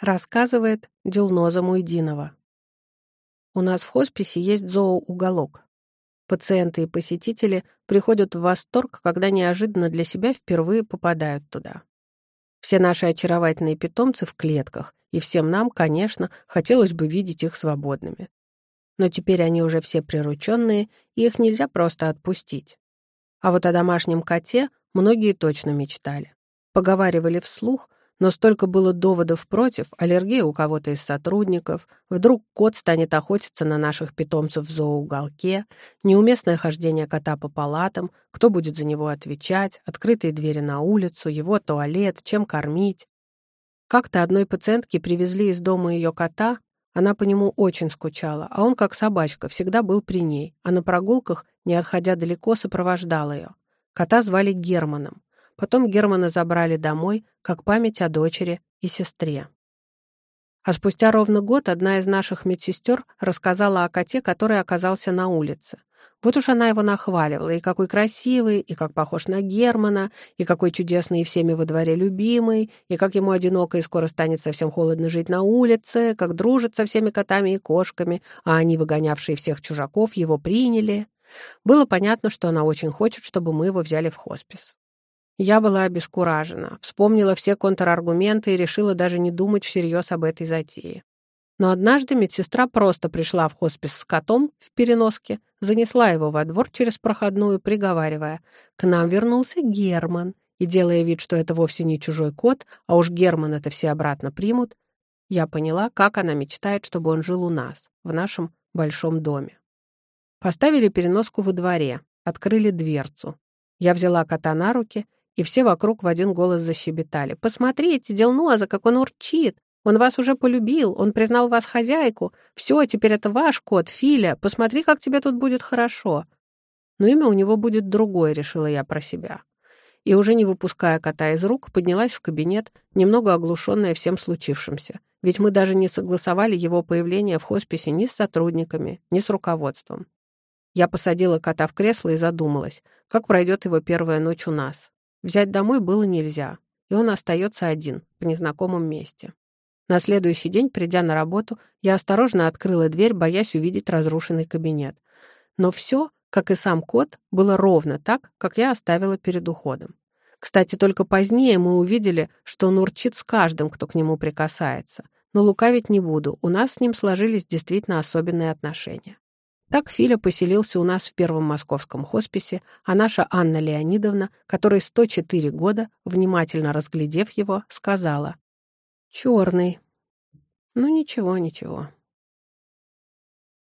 Рассказывает Дюлноза Муйдинова. У нас в хосписе есть зооуголок. Пациенты и посетители приходят в восторг, когда неожиданно для себя впервые попадают туда. Все наши очаровательные питомцы в клетках, и всем нам, конечно, хотелось бы видеть их свободными. Но теперь они уже все прирученные, и их нельзя просто отпустить. А вот о домашнем коте многие точно мечтали. Поговаривали вслух, но столько было доводов против, аллергия у кого-то из сотрудников, вдруг кот станет охотиться на наших питомцев в зооуголке, неуместное хождение кота по палатам, кто будет за него отвечать, открытые двери на улицу, его туалет, чем кормить. Как-то одной пациентке привезли из дома ее кота, она по нему очень скучала, а он, как собачка, всегда был при ней, а на прогулках, не отходя далеко, сопровождал ее. Кота звали Германом. Потом Германа забрали домой, как память о дочери и сестре. А спустя ровно год одна из наших медсестер рассказала о коте, который оказался на улице. Вот уж она его нахваливала, и какой красивый, и как похож на Германа, и какой чудесный и всеми во дворе любимый, и как ему одиноко и скоро станет совсем холодно жить на улице, как дружит со всеми котами и кошками, а они, выгонявшие всех чужаков, его приняли. Было понятно, что она очень хочет, чтобы мы его взяли в хоспис. Я была обескуражена, вспомнила все контраргументы и решила даже не думать всерьез об этой затее. Но однажды медсестра просто пришла в хоспис с котом в переноске, занесла его во двор через проходную, приговаривая, «К нам вернулся Герман», и делая вид, что это вовсе не чужой кот, а уж Герман это все обратно примут, я поняла, как она мечтает, чтобы он жил у нас, в нашем большом доме. Поставили переноску во дворе, открыли дверцу. Я взяла кота на руки и все вокруг в один голос защебетали. «Посмотрите, Делноза, как он урчит! Он вас уже полюбил, он признал вас хозяйку. Все, теперь это ваш кот, Филя. Посмотри, как тебе тут будет хорошо». Но имя у него будет другое, решила я про себя. И уже не выпуская кота из рук, поднялась в кабинет, немного оглушенная всем случившимся. Ведь мы даже не согласовали его появление в хосписе ни с сотрудниками, ни с руководством. Я посадила кота в кресло и задумалась, как пройдет его первая ночь у нас. Взять домой было нельзя, и он остается один, в незнакомом месте. На следующий день, придя на работу, я осторожно открыла дверь, боясь увидеть разрушенный кабинет. Но все, как и сам кот, было ровно так, как я оставила перед уходом. Кстати, только позднее мы увидели, что он урчит с каждым, кто к нему прикасается. Но лукавить не буду, у нас с ним сложились действительно особенные отношения. Так Филя поселился у нас в первом московском хосписе, а наша Анна Леонидовна, которой 104 года, внимательно разглядев его, сказала «Черный». Ну ничего, ничего.